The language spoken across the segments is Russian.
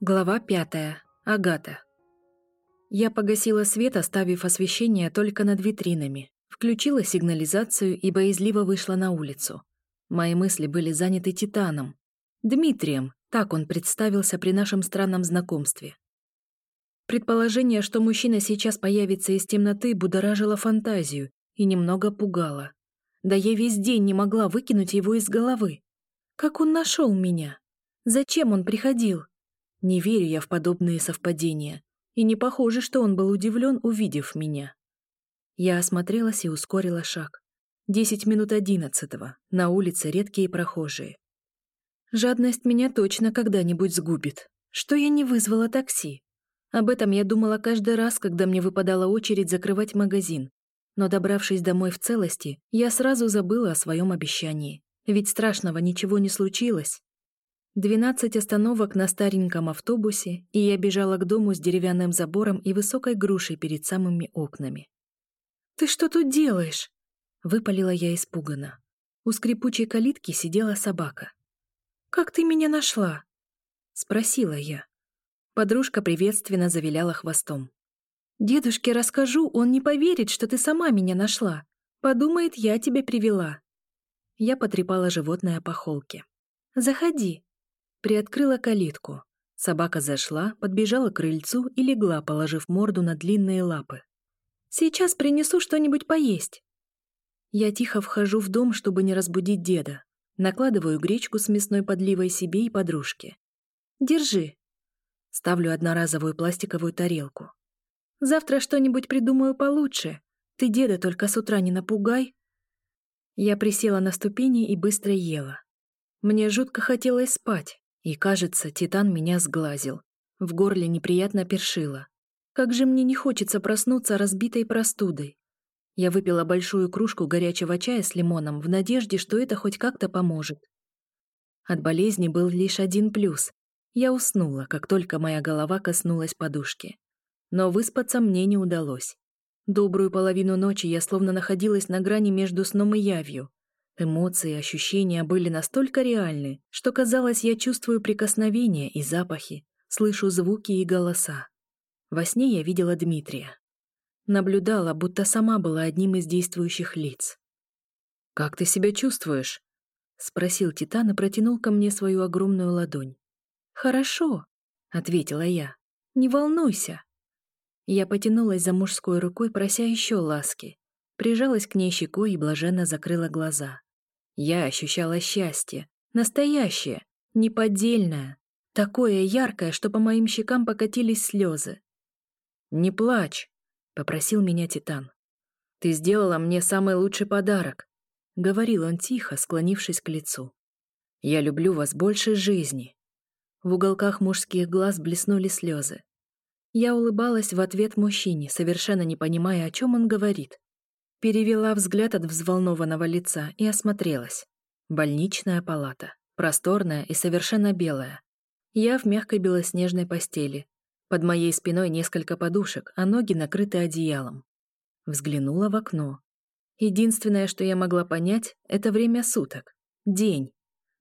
Глава пятая. Агата. Я погасила свет, оставив освещение только над витринами, включила сигнализацию и боязливо вышла на улицу. Мои мысли были заняты Титаном. Дмитрием, так он представился при нашем странном знакомстве. Предположение, что мужчина сейчас появится из темноты, будоражило фантазию и немного пугало. Да я весь день не могла выкинуть его из головы. Как он нашел меня? Зачем он приходил? Не верю я в подобные совпадения, и не похоже, что он был удивлен, увидев меня. Я осмотрелась и ускорила шаг. Десять минут одиннадцатого, на улице редкие прохожие. Жадность меня точно когда-нибудь сгубит. Что я не вызвала такси? Об этом я думала каждый раз, когда мне выпадала очередь закрывать магазин. Но добравшись домой в целости, я сразу забыла о своем обещании. Ведь страшного ничего не случилось. Двенадцать остановок на стареньком автобусе, и я бежала к дому с деревянным забором и высокой грушей перед самыми окнами. «Ты что тут делаешь?» — выпалила я испуганно. У скрипучей калитки сидела собака. «Как ты меня нашла?» — спросила я. Подружка приветственно завиляла хвостом. «Дедушке расскажу, он не поверит, что ты сама меня нашла. Подумает, я тебя привела». Я потрепала животное по холке. «Заходи», Приоткрыла калитку. Собака зашла, подбежала к крыльцу и легла, положив морду на длинные лапы. «Сейчас принесу что-нибудь поесть». Я тихо вхожу в дом, чтобы не разбудить деда. Накладываю гречку с мясной подливой себе и подружке. «Держи». Ставлю одноразовую пластиковую тарелку. «Завтра что-нибудь придумаю получше. Ты деда только с утра не напугай». Я присела на ступени и быстро ела. Мне жутко хотелось спать. И, кажется, Титан меня сглазил. В горле неприятно першило. Как же мне не хочется проснуться разбитой простудой. Я выпила большую кружку горячего чая с лимоном в надежде, что это хоть как-то поможет. От болезни был лишь один плюс. Я уснула, как только моя голова коснулась подушки. Но выспаться мне не удалось. Добрую половину ночи я словно находилась на грани между сном и явью. Эмоции и ощущения были настолько реальны, что казалось, я чувствую прикосновения и запахи, слышу звуки и голоса. Во сне я видела Дмитрия. Наблюдала, будто сама была одним из действующих лиц. «Как ты себя чувствуешь?» — спросил Титан и протянул ко мне свою огромную ладонь. «Хорошо», — ответила я. «Не волнуйся». Я потянулась за мужской рукой, прося еще ласки. Прижалась к ней щекой и блаженно закрыла глаза. Я ощущала счастье. Настоящее, неподдельное. Такое яркое, что по моим щекам покатились слезы. «Не плачь», — попросил меня Титан. «Ты сделала мне самый лучший подарок», — говорил он тихо, склонившись к лицу. «Я люблю вас больше жизни». В уголках мужских глаз блеснули слезы. Я улыбалась в ответ мужчине, совершенно не понимая, о чем он говорит. Перевела взгляд от взволнованного лица и осмотрелась. Больничная палата. Просторная и совершенно белая. Я в мягкой белоснежной постели. Под моей спиной несколько подушек, а ноги накрыты одеялом. Взглянула в окно. Единственное, что я могла понять, это время суток. День.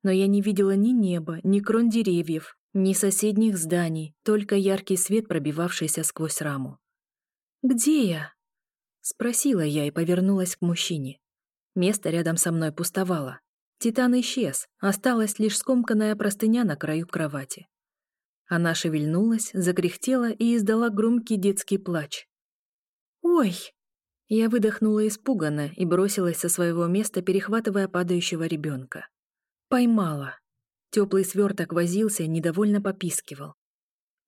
Но я не видела ни неба, ни крон деревьев, ни соседних зданий, только яркий свет, пробивавшийся сквозь раму. «Где я?» Спросила я и повернулась к мужчине. Место рядом со мной пустовало. Титан исчез, осталась лишь скомканная простыня на краю кровати. Она шевельнулась, закряхтела и издала громкий детский плач. «Ой!» Я выдохнула испуганно и бросилась со своего места, перехватывая падающего ребенка. Поймала. Теплый сверток возился, недовольно попискивал.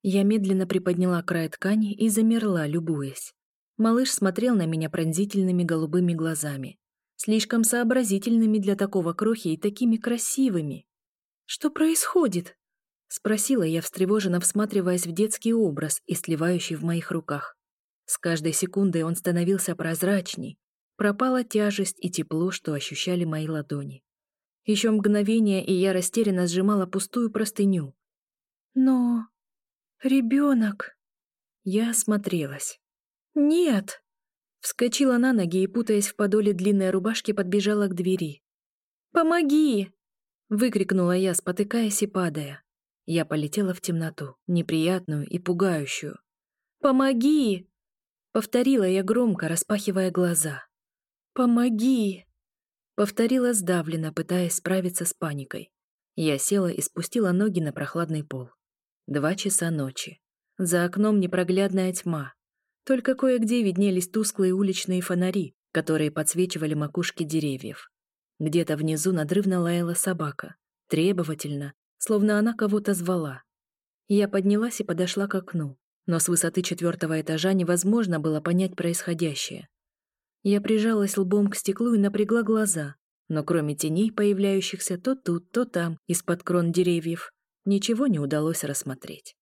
Я медленно приподняла край ткани и замерла, любуясь. Малыш смотрел на меня пронзительными голубыми глазами. Слишком сообразительными для такого крохи и такими красивыми. «Что происходит?» — спросила я, встревоженно всматриваясь в детский образ и сливающий в моих руках. С каждой секундой он становился прозрачней. Пропала тяжесть и тепло, что ощущали мои ладони. Еще мгновение, и я растерянно сжимала пустую простыню. «Но... ребенок...» Я осмотрелась. «Нет!» Вскочила на ноги и, путаясь в подоле длинной рубашки, подбежала к двери. «Помоги!» — выкрикнула я, спотыкаясь и падая. Я полетела в темноту, неприятную и пугающую. «Помоги!» — повторила я громко, распахивая глаза. «Помоги!» — повторила сдавленно, пытаясь справиться с паникой. Я села и спустила ноги на прохладный пол. Два часа ночи. За окном непроглядная тьма. Только кое-где виднелись тусклые уличные фонари, которые подсвечивали макушки деревьев. Где-то внизу надрывно лаяла собака. Требовательно, словно она кого-то звала. Я поднялась и подошла к окну, но с высоты четвертого этажа невозможно было понять происходящее. Я прижалась лбом к стеклу и напрягла глаза, но кроме теней, появляющихся то тут, то там, из-под крон деревьев, ничего не удалось рассмотреть.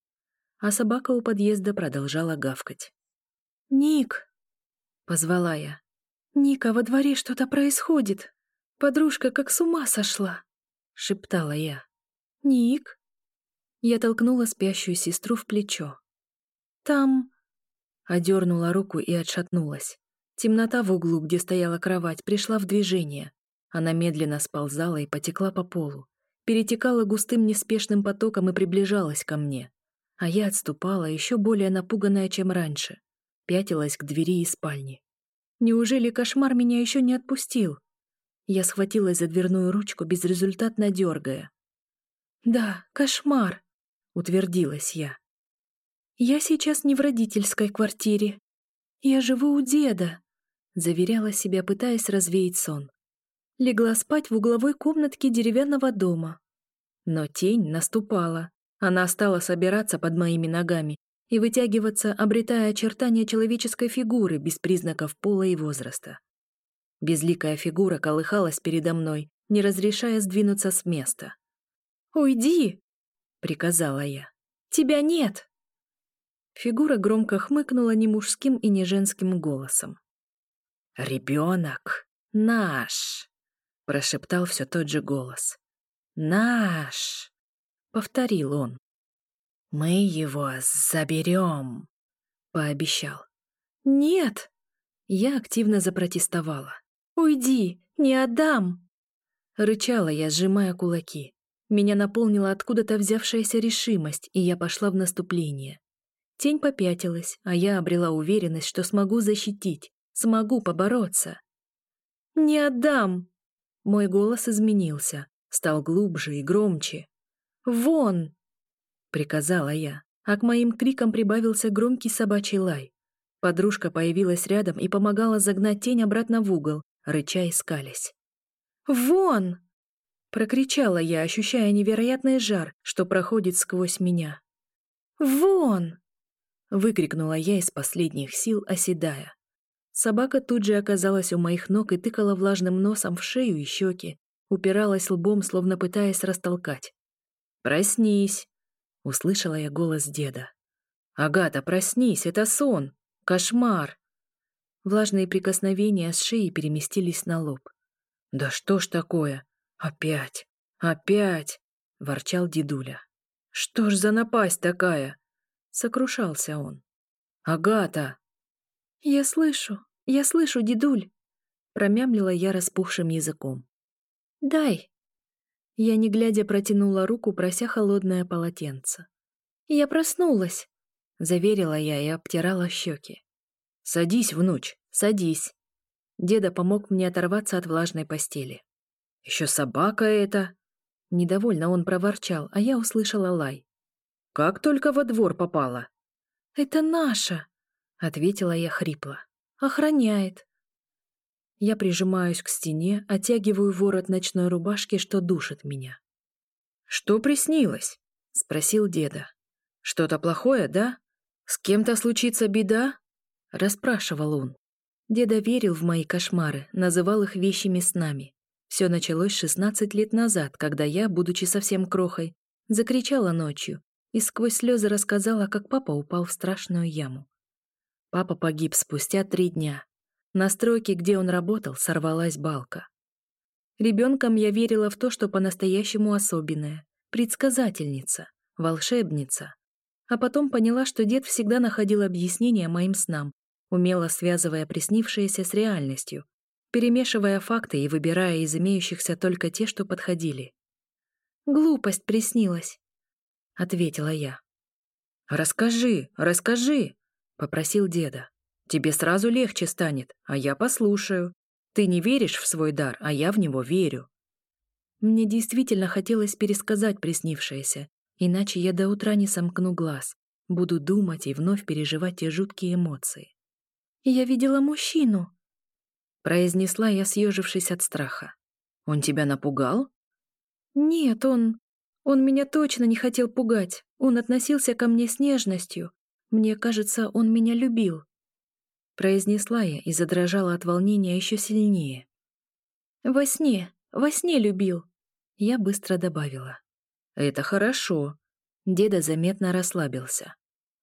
А собака у подъезда продолжала гавкать. «Ник!» — позвала я. «Ника, во дворе что-то происходит. Подружка как с ума сошла!» — шептала я. «Ник?» Я толкнула спящую сестру в плечо. «Там...» Одернула руку и отшатнулась. Темнота в углу, где стояла кровать, пришла в движение. Она медленно сползала и потекла по полу, перетекала густым неспешным потоком и приближалась ко мне. А я отступала, еще более напуганная, чем раньше. Пятилась к двери и спальни. Неужели кошмар меня еще не отпустил? Я схватилась за дверную ручку, безрезультатно дергая. «Да, кошмар», — утвердилась я. «Я сейчас не в родительской квартире. Я живу у деда», — заверяла себя, пытаясь развеять сон. Легла спать в угловой комнатке деревянного дома. Но тень наступала. Она стала собираться под моими ногами и вытягиваться, обретая очертания человеческой фигуры без признаков пола и возраста. Безликая фигура колыхалась передо мной, не разрешая сдвинуться с места. «Уйди!» — приказала я. «Тебя нет!» Фигура громко хмыкнула не мужским и не женским голосом. «Ребенок наш!» — прошептал все тот же голос. «Наш!» — повторил он. «Мы его заберем!» — пообещал. «Нет!» — я активно запротестовала. «Уйди! Не отдам!» Рычала я, сжимая кулаки. Меня наполнила откуда-то взявшаяся решимость, и я пошла в наступление. Тень попятилась, а я обрела уверенность, что смогу защитить, смогу побороться. «Не отдам!» Мой голос изменился, стал глубже и громче. «Вон!» — приказала я, а к моим крикам прибавился громкий собачий лай. Подружка появилась рядом и помогала загнать тень обратно в угол, рыча и скались. «Вон!» Прокричала я, ощущая невероятный жар, что проходит сквозь меня. «Вон!» Выкрикнула я из последних сил, оседая. Собака тут же оказалась у моих ног и тыкала влажным носом в шею и щеки, упиралась лбом, словно пытаясь растолкать. «Проснись!» — услышала я голос деда. «Агата, проснись, это сон! Кошмар!» Влажные прикосновения с шеи переместились на лоб. «Да что ж такое? «Опять! Опять!» — ворчал дедуля. «Что ж за напасть такая?» — сокрушался он. «Агата!» «Я слышу, я слышу, дедуль!» — промямлила я распухшим языком. «Дай!» Я, не глядя, протянула руку, прося холодное полотенце. «Я проснулась!» — заверила я и обтирала щеки. «Садись, внуч, садись!» Деда помог мне оторваться от влажной постели. Еще собака эта!» Недовольно он проворчал, а я услышала лай. «Как только во двор попала!» «Это наша!» — ответила я хрипло. «Охраняет!» Я прижимаюсь к стене, оттягиваю ворот ночной рубашки, что душит меня. «Что приснилось?» — спросил деда. «Что-то плохое, да? С кем-то случится беда?» — расспрашивал он. Деда верил в мои кошмары, называл их вещими снами. Все началось 16 лет назад, когда я, будучи совсем крохой, закричала ночью и сквозь слезы рассказала, как папа упал в страшную яму. Папа погиб спустя три дня. На стройке, где он работал, сорвалась балка. Ребенком я верила в то, что по-настоящему особенное, предсказательница, волшебница. А потом поняла, что дед всегда находил объяснение моим снам, умело связывая приснившееся с реальностью, перемешивая факты и выбирая из имеющихся только те, что подходили. Глупость приснилась. — ответила я. «Расскажи, расскажи!» — попросил деда. «Тебе сразу легче станет, а я послушаю. Ты не веришь в свой дар, а я в него верю». Мне действительно хотелось пересказать приснившееся, иначе я до утра не сомкну глаз, буду думать и вновь переживать те жуткие эмоции. «Я видела мужчину», — произнесла я, съежившись от страха. «Он тебя напугал?» «Нет, он... Он меня точно не хотел пугать. Он относился ко мне с нежностью. Мне кажется, он меня любил. Произнесла я и задрожала от волнения еще сильнее. Во сне, во сне любил. Я быстро добавила. Это хорошо. Деда заметно расслабился.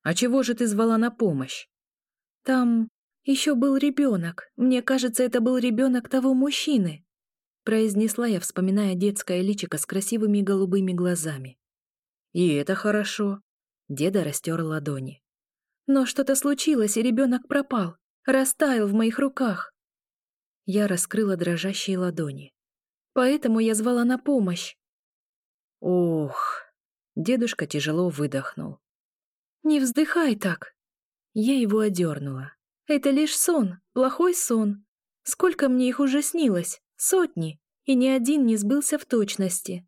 А чего же ты звала на помощь? Там еще был ребенок. Мне кажется, это был ребенок того мужчины произнесла я, вспоминая детское личико с красивыми голубыми глазами. «И это хорошо», — деда растер ладони. «Но что-то случилось, и ребенок пропал, растаял в моих руках». Я раскрыла дрожащие ладони. «Поэтому я звала на помощь». «Ох», — дедушка тяжело выдохнул. «Не вздыхай так». Я его одернула. «Это лишь сон, плохой сон. Сколько мне их уже снилось?» Сотни, и ни один не сбылся в точности.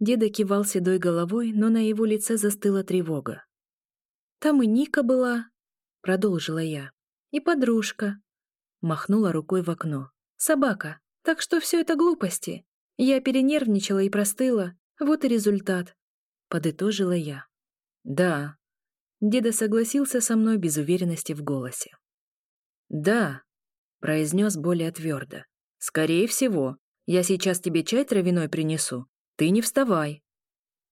Деда кивал седой головой, но на его лице застыла тревога. «Там и Ника была», — продолжила я, — «и подружка». Махнула рукой в окно. «Собака. Так что все это глупости. Я перенервничала и простыла. Вот и результат», — подытожила я. «Да». Деда согласился со мной без уверенности в голосе. «Да», — произнес более твердо. «Скорее всего. Я сейчас тебе чай травяной принесу. Ты не вставай».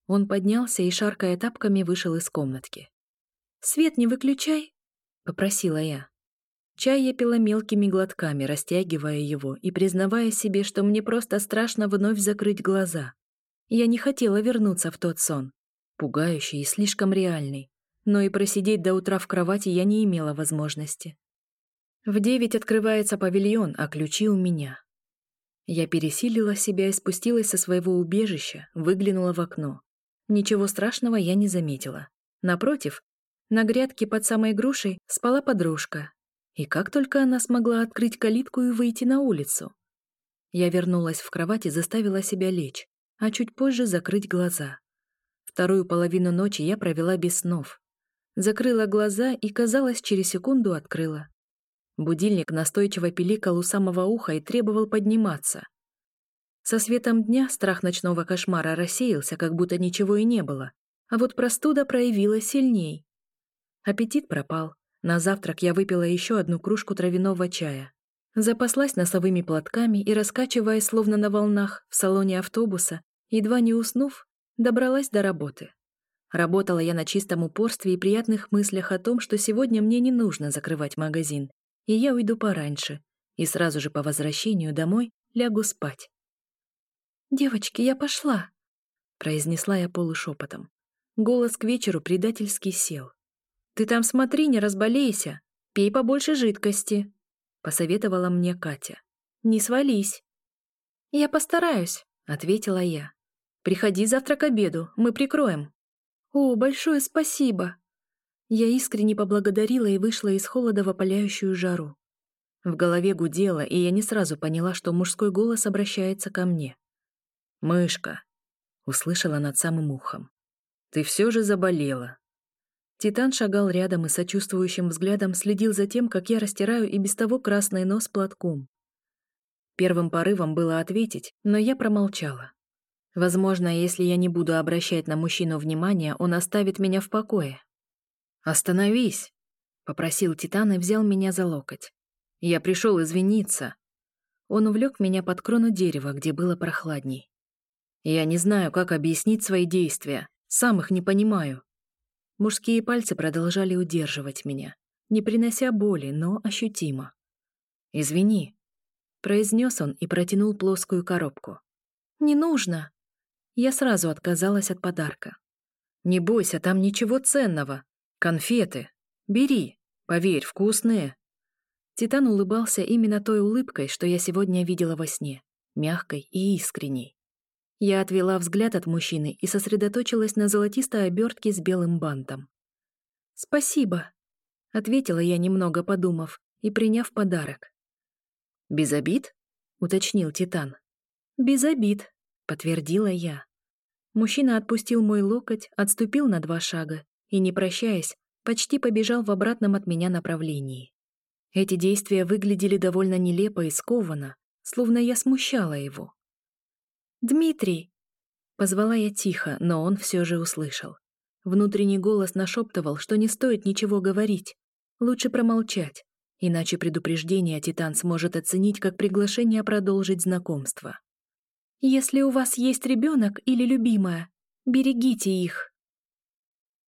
Он поднялся и, шаркая тапками, вышел из комнатки. «Свет не выключай», — попросила я. Чай я пила мелкими глотками, растягивая его и признавая себе, что мне просто страшно вновь закрыть глаза. Я не хотела вернуться в тот сон, пугающий и слишком реальный, но и просидеть до утра в кровати я не имела возможности. В девять открывается павильон, а ключи у меня. Я пересилила себя и спустилась со своего убежища, выглянула в окно. Ничего страшного я не заметила. Напротив, на грядке под самой грушей спала подружка. И как только она смогла открыть калитку и выйти на улицу. Я вернулась в кровать и заставила себя лечь, а чуть позже закрыть глаза. Вторую половину ночи я провела без снов. Закрыла глаза и, казалось, через секунду открыла. Будильник настойчиво пиликал у самого уха и требовал подниматься. Со светом дня страх ночного кошмара рассеялся, как будто ничего и не было, а вот простуда проявилась сильней. Аппетит пропал. На завтрак я выпила еще одну кружку травяного чая. Запаслась носовыми платками и, раскачиваясь словно на волнах, в салоне автобуса, едва не уснув, добралась до работы. Работала я на чистом упорстве и приятных мыслях о том, что сегодня мне не нужно закрывать магазин, и я уйду пораньше, и сразу же по возвращению домой лягу спать. «Девочки, я пошла», — произнесла я полушепотом. Голос к вечеру предательски сел. «Ты там смотри, не разболейся, пей побольше жидкости», — посоветовала мне Катя. «Не свались». «Я постараюсь», — ответила я. «Приходи завтра к обеду, мы прикроем». «О, большое спасибо!» Я искренне поблагодарила и вышла из холода в опаляющую жару. В голове гудело, и я не сразу поняла, что мужской голос обращается ко мне. «Мышка», — услышала над самым ухом, — «ты все же заболела». Титан шагал рядом и сочувствующим взглядом следил за тем, как я растираю и без того красный нос платком. Первым порывом было ответить, но я промолчала. Возможно, если я не буду обращать на мужчину внимания, он оставит меня в покое. «Остановись!» — попросил Титан и взял меня за локоть. «Я пришел извиниться». Он увлек меня под крону дерева, где было прохладней. «Я не знаю, как объяснить свои действия. Сам их не понимаю». Мужские пальцы продолжали удерживать меня, не принося боли, но ощутимо. «Извини», — произнес он и протянул плоскую коробку. «Не нужно». Я сразу отказалась от подарка. «Не бойся, там ничего ценного», «Конфеты. Бери. Поверь, вкусные». Титан улыбался именно той улыбкой, что я сегодня видела во сне, мягкой и искренней. Я отвела взгляд от мужчины и сосредоточилась на золотистой обертке с белым бантом. «Спасибо», — ответила я, немного подумав, и приняв подарок. «Без обид?» — уточнил Титан. «Без обид», — подтвердила я. Мужчина отпустил мой локоть, отступил на два шага и, не прощаясь, почти побежал в обратном от меня направлении. Эти действия выглядели довольно нелепо и скованно, словно я смущала его. «Дмитрий!» Позвала я тихо, но он все же услышал. Внутренний голос нашептывал, что не стоит ничего говорить. Лучше промолчать, иначе предупреждение Титан сможет оценить как приглашение продолжить знакомство. «Если у вас есть ребенок или любимая, берегите их!»